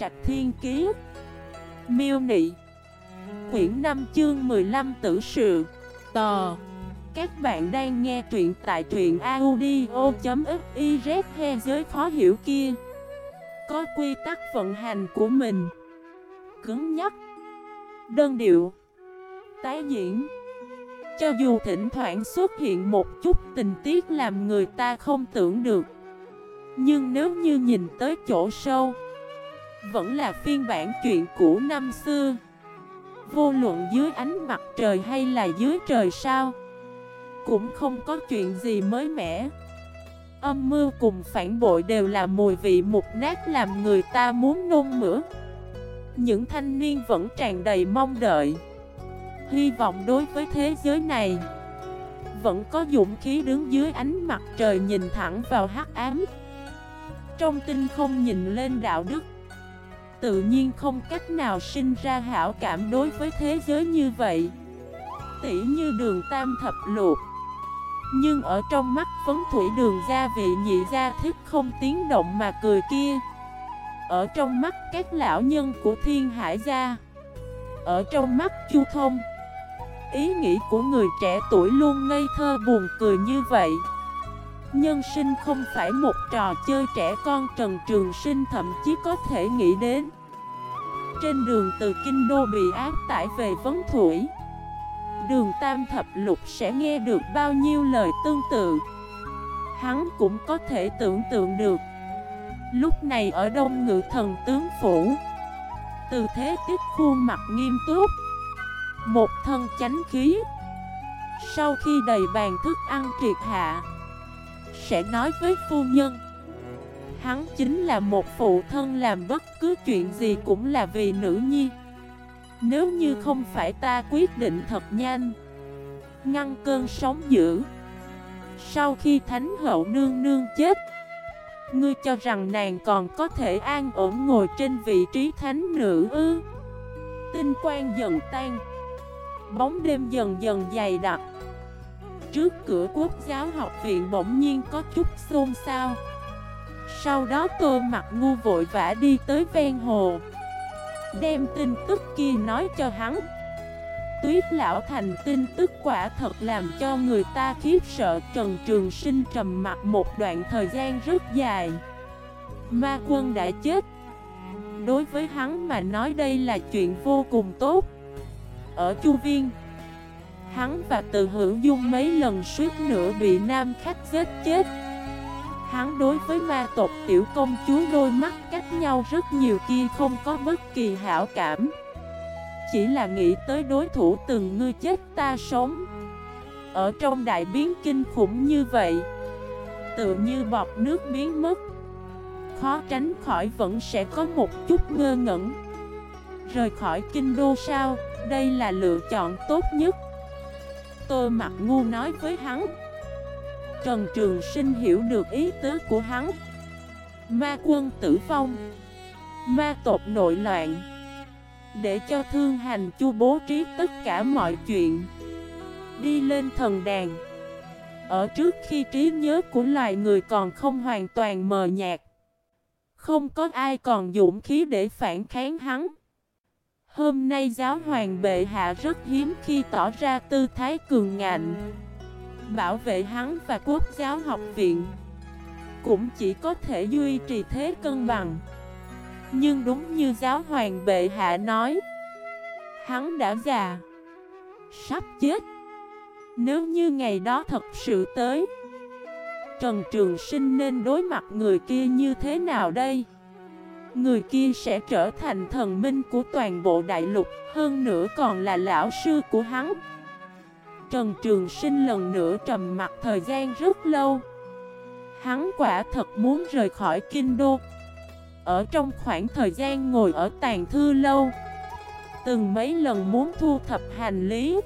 Trạch Thiên Kiế Miêu Nị Quyển 5 chương 15 tử sự, Tò. Các bạn đang nghe truyện tại truyện audio.xyz He giới khó hiểu kia. Có quy tắc vận hành của mình. Cứng nhắc, Đơn điệu, Tái diễn. Cho dù thỉnh thoảng xuất hiện một chút tình tiết làm người ta không tưởng được. Nhưng nếu như nhìn tới chỗ sâu vẫn là phiên bản chuyện cũ năm xưa. Vô luận dưới ánh mặt trời hay là dưới trời sao, Cũng không có chuyện gì mới mẻ. Âm mưu cùng phản bội đều là mùi vị mục nát làm người ta muốn nôn mửa. Những thanh niên vẫn tràn đầy mong đợi. Hy vọng đối với thế giới này, Vẫn có dũng khí đứng dưới ánh mặt trời nhìn thẳng vào hắc ám. Trong tinh không nhìn lên đạo đức Tự nhiên không cách nào sinh ra hảo cảm đối với thế giới như vậy. Tỉ như đường tam thập luộc Nhưng ở trong mắt phấn thủy đường gia vị nhị gia thích không tiếng động mà cười kia. Ở trong mắt các lão nhân của thiên hải gia. Ở trong mắt chu thông. Ý nghĩ của người trẻ tuổi luôn ngây thơ buồn cười như vậy. Nhân sinh không phải một trò chơi trẻ con Trần Trường Sinh thậm chí có thể nghĩ đến. Trên đường từ Kinh Đô bị áp tải về Vấn Thủy. Đường Tam Thập Lục sẽ nghe được bao nhiêu lời tương tự. Hắn cũng có thể tưởng tượng được. Lúc này ở Đông Ngự Thần Tướng Phủ, Từ thế tiết khuôn mặt nghiêm túc, Một thân chánh khí. Sau khi đầy bàn thức ăn triệt hạ sẽ nói với phu nhân. Hắn chính là một phụ thân làm bất cứ chuyện gì cũng là vì nữ nhi. Nếu như không phải ta quyết định thật nhanh, Ngăn cơn sóng dữ, Sau khi Thánh Hậu Nương Nương chết, Ngươi cho rằng nàng còn có thể an ổn ngồi trên vị trí thánh nữ ư? Tinh quang dần tan, Bóng đêm dần dần dày đặc. Trước cửa quốc giáo học viện bỗng nhiên có chút xôn xao. Sau đó tôi mặt ngu vội vã đi tới ven hồ, Đem tin tức kia nói cho hắn. Tuyết lão thành tin tức quả thật làm cho người ta khiếp sợ. Trần Trường Sinh trầm mặt một đoạn thời gian rất dài. Ma quân đã chết. Đối với hắn mà nói đây là chuyện vô cùng tốt. Ở Chu Viên Hắn và từ hữu dung mấy lần suýt nữa bị nam khách giết chết. Hắn đối với ma tộc tiểu công chúa đôi mắt cách nhau rất nhiều kia không có bất kỳ hảo cảm. Chỉ là nghĩ tới đối thủ từng ngươi chết ta sống. Ở trong đại biến kinh khủng như vậy, Tự như bọt nước biến mất. Khó tránh khỏi vẫn sẽ có một chút ngơ ngẩn. Rời khỏi kinh đô sao, Đây là lựa chọn tốt nhất. Tôi mặt ngu nói với hắn. Trần Trường Sinh hiểu được ý tứ của hắn. Ma quân tử vong. Ma tộc nội loạn. Để cho thương hành chu bố trí tất cả mọi chuyện. Đi lên thần đàn. Ở trước khi trí nhớ của loài người còn không hoàn toàn mờ nhạt. Không có ai còn dũng khí để phản kháng hắn. Hôm nay giáo hoàng bệ hạ rất hiếm khi tỏ ra tư thái cường ngạnh, Bảo vệ hắn và quốc giáo học viện. Cũng chỉ có thể duy trì thế cân bằng. Nhưng đúng như giáo hoàng bệ hạ nói, Hắn đã già, Sắp chết. Nếu như ngày đó thật sự tới, Trần Trường Sinh nên đối mặt người kia như thế nào đây? Người kia sẽ trở thành thần minh của toàn bộ đại lục, Hơn nữa còn là lão sư của hắn. Trần Trường Sinh lần nữa trầm mặt thời gian rất lâu. Hắn quả thật muốn rời khỏi kinh đô. Ở trong khoảng thời gian ngồi ở tàn thư lâu, Từng mấy lần muốn thu thập hành lý,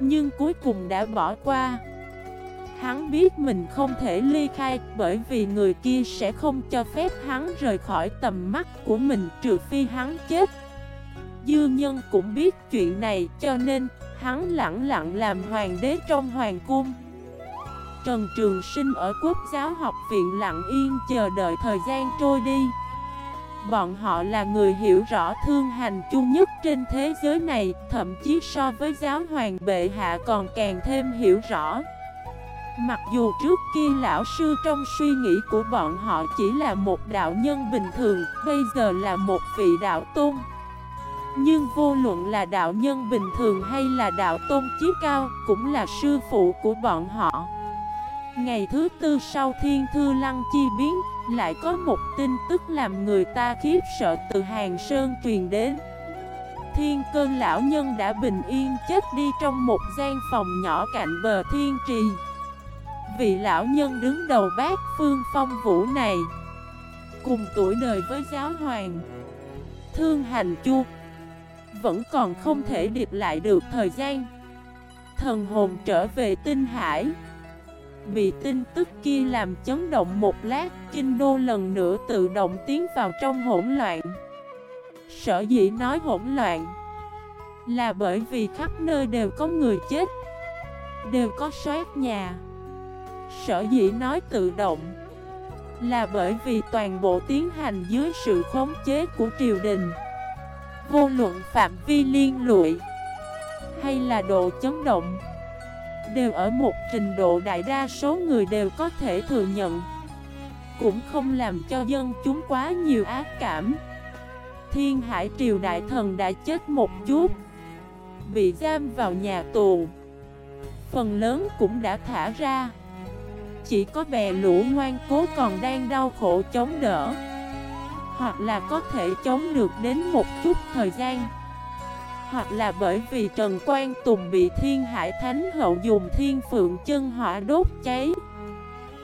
Nhưng cuối cùng đã bỏ qua. Hắn biết mình không thể ly khai bởi vì người kia sẽ không cho phép hắn rời khỏi tầm mắt của mình trừ phi hắn chết. Dư nhân cũng biết chuyện này cho nên hắn lặng lặng làm hoàng đế trong hoàng cung. Trần Trường Sinh ở Quốc giáo học viện lặng yên chờ đợi thời gian trôi đi. Bọn họ là người hiểu rõ thương hành chung nhất trên thế giới này, Thậm chí so với giáo hoàng bệ hạ còn càng thêm hiểu rõ Mặc dù trước kia lão sư trong suy nghĩ của bọn họ chỉ là một đạo nhân bình thường, Bây giờ là một vị đạo tôn. Nhưng vô luận là đạo nhân bình thường hay là đạo tôn chí cao Cũng là sư phụ của bọn họ. Ngày thứ tư sau thiên thư lăng chi biến, Lại có một tin tức làm người ta khiếp sợ từ Hàng Sơn truyền đến. Thiên cơn lão nhân đã bình yên chết đi trong một gian phòng nhỏ cạnh bờ thiên trì. Vị lão nhân đứng đầu bát phương phong vũ này, Cùng tuổi đời với giáo hoàng, Thương hành chu, Vẫn còn không thể điệp lại được thời gian. Thần hồn trở về tinh hải, Bị tin tức kia làm chấn động một lát, Kinh đô lần nữa tự động tiến vào trong hỗn loạn. Sở dĩ nói hỗn loạn, Là bởi vì khắp nơi đều có người chết, Đều có soát nhà. Sở dĩ nói tự động Là bởi vì toàn bộ tiến hành dưới sự khống chế của triều đình. Vô luận phạm vi liên lụy Hay là độ chấn động Đều ở một trình độ đại đa số người đều có thể thừa nhận, Cũng không làm cho dân chúng quá nhiều ác cảm. Thiên hải triều đại thần đã chết một chút, Bị giam vào nhà tù. Phần lớn cũng đã thả ra. Chỉ có bè lũ ngoan cố còn đang đau khổ chống đỡ. Hoặc là có thể chống được đến một chút thời gian. Hoặc là bởi vì Trần Quang Tùng bị Thiên Hải Thánh Hậu dùng Thiên Phượng chân hỏa đốt cháy.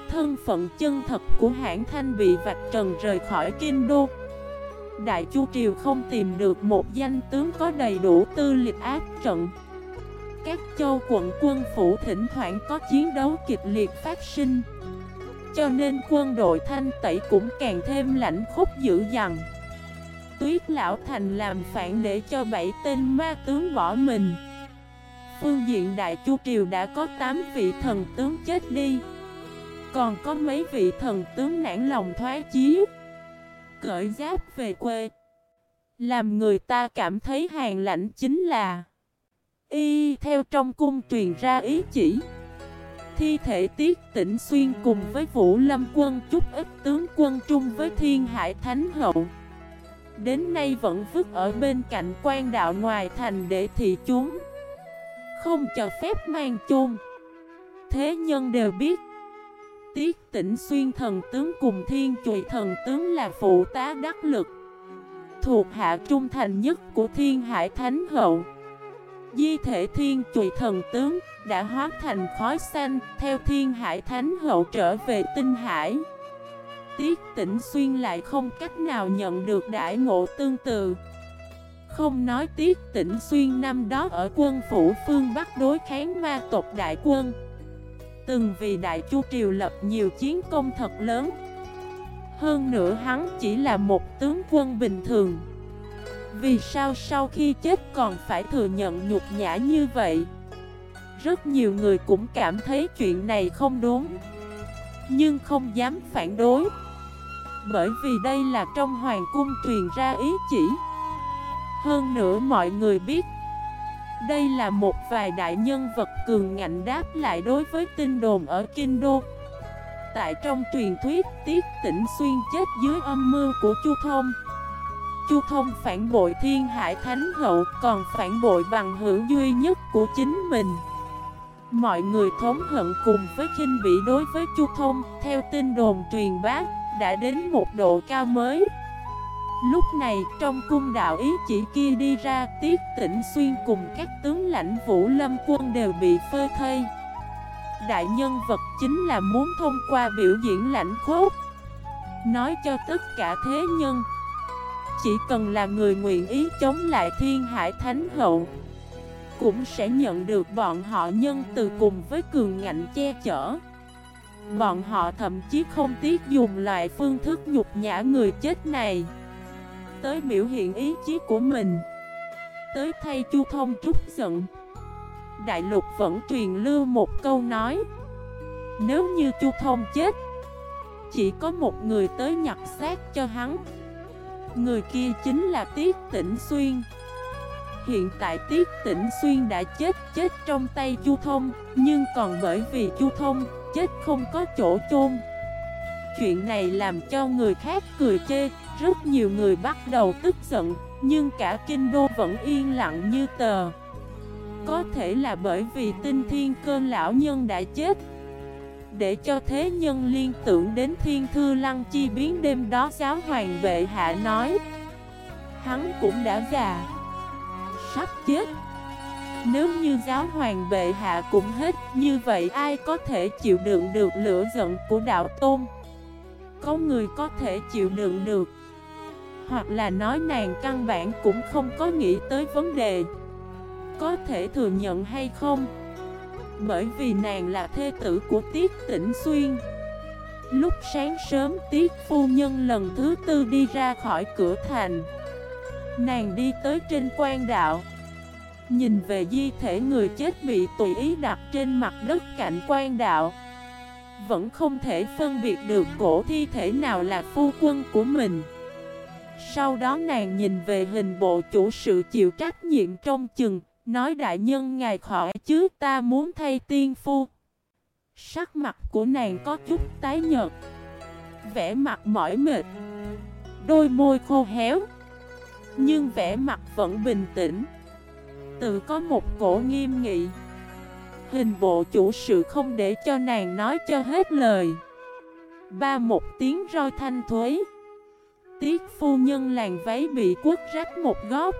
Thân phận chân thật của hãng thanh bị vạch trần rời khỏi kinh đô. Đại Chu Triều không tìm được một danh tướng có đầy đủ tư lịch ác trận. Các châu quận quân phủ thỉnh thoảng có chiến đấu kịch liệt phát sinh. Cho nên quân đội thanh tẩy cũng càng thêm lãnh khúc dữ dằn. Tuyết Lão Thành làm phản để cho bảy tên ma tướng bỏ mình. Phương diện Đại Chu Triều đã có 8 vị thần tướng chết đi. Còn có mấy vị thần tướng nản lòng thoái chí, Cởi giáp về quê. Làm người ta cảm thấy hàng lãnh chính là Y, theo trong cung truyền ra ý chỉ. Thi thể tiết tỉnh xuyên cùng với Vũ Lâm quân chút ít tướng quân trung với Thiên Hải Thánh Hậu. Đến nay vẫn vứt ở bên cạnh quan đạo ngoài thành để thị chúng. Không cho phép mang chôn. Thế nhân đều biết, Tiết tỉnh xuyên thần tướng cùng thiên chùy thần tướng là phụ tá đắc lực, Thuộc hạ trung thành nhất của thiên hải thánh hậu. Di thể thiên trùy thần tướng đã hóa thành khói xanh, Theo thiên hải thánh hậu trở về tinh hải. Tiết tỉnh xuyên lại không cách nào nhận được đại ngộ tương tự Không nói tiết tỉnh xuyên năm đó ở quân phủ phương Bắc đối kháng ma tộc đại quân. Từng vì đại chu triều lập nhiều chiến công thật lớn. Hơn nữa hắn chỉ là một tướng quân bình thường. Vì sao sau khi chết còn phải thừa nhận nhục nhã như vậy? Rất nhiều người cũng cảm thấy chuyện này không đúng, Nhưng không dám phản đối. Bởi vì đây là trong hoàng cung truyền ra ý chỉ. Hơn nữa mọi người biết, Đây là một vài đại nhân vật cường ngạnh đáp lại đối với tin đồn ở Kinh Đô. Tại trong truyền thuyết, Tiết Tĩnh Xuyên chết dưới âm mưu của Chu Thông. Chu Thông phản bội thiên hải thánh hậu, Còn phản bội bằng hữu duy nhất của chính mình. Mọi người thống hận cùng với khinh bị đối với Chu Thông, Theo tin đồn truyền bá, đã đến một độ cao mới. Lúc này, trong cung đạo ý chỉ kia đi ra, Tiết tỉnh xuyên cùng các tướng lãnh vũ lâm quân đều bị phơi thây. Đại nhân vật chính là muốn thông qua biểu diễn lãnh khốt Nói cho tất cả thế nhân chỉ cần là người nguyện ý chống lại thiên hải thánh hậu, Cũng sẽ nhận được bọn họ nhân từ cùng với cường ngạnh che chở. Bọn họ thậm chí không tiếc dùng loại phương thức nhục nhã người chết này Tới biểu hiện ý chí của mình. Tới thay Chu Thông trúc giận, Đại lục vẫn truyền lưu một câu nói, Nếu như Chu Thông chết, Chỉ có một người tới nhặt xác cho hắn. Người kia chính là Tiết Tĩnh Xuyên. Hiện tại Tiết Tĩnh Xuyên đã chết chết trong tay Chu Thông, Nhưng còn bởi vì Chu Thông, chết không có chỗ chôn. Chuyện này làm cho người khác cười chê, Rất nhiều người bắt đầu tức giận, Nhưng cả kinh đô vẫn yên lặng như tờ. Có thể là bởi vì tinh thiên cơn lão nhân đã chết để cho thế nhân liên tưởng đến thiên thư lăng chi biến đêm đó, giáo hoàng vệ hạ nói. Hắn cũng đã già, Sắp chết. Nếu như giáo hoàng vệ hạ cũng hết, Như vậy ai có thể chịu đựng được lửa giận của đạo tôn? Có người có thể chịu đựng được. Hoặc là nói nàng căn bản cũng không có nghĩ tới vấn đề. Có thể thừa nhận hay không? Bởi vì nàng là thê tử của Tiết Tĩnh Xuyên. Lúc sáng sớm, Tiết Phu Nhân lần thứ tư đi ra khỏi cửa thành. Nàng đi tới trên quan đạo. Nhìn về di thể người chết bị tùy ý đặt trên mặt đất cạnh quan đạo. Vẫn không thể phân biệt được cổ thi thể nào là phu quân của mình. Sau đó nàng nhìn về hình bộ chủ sự chịu trách nhiệm trong chừng Nói đại nhân ngài khỏi chứ, ta muốn thay tiên phu. Sắc mặt của nàng có chút tái nhợt, Vẻ mặt mỏi mệt, Đôi môi khô héo, Nhưng vẻ mặt vẫn bình tĩnh. Tự có một cổ nghiêm nghị. Hình bộ chủ sự không để cho nàng nói cho hết lời. Ba một tiếng roi thanh thuế. Tiết phu nhân làng váy bị quất rách một góc.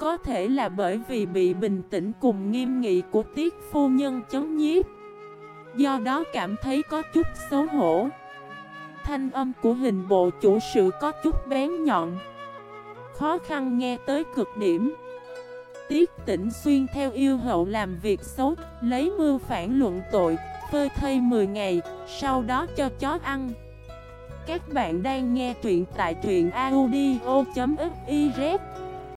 Có thể là bởi vì bị bình tĩnh cùng nghiêm nghị của tiết phu nhân chấn nhiếp. Do đó cảm thấy có chút xấu hổ. Thanh âm của hình bộ chủ sự có chút bén nhọn. Khó khăn nghe tới cực điểm. Tiết tỉnh xuyên theo yêu hậu làm việc xấu, Lấy mưu phản luận tội, Phơi thây 10 ngày, Sau đó cho chó ăn. Các bạn đang nghe truyện tại truyện audio.fif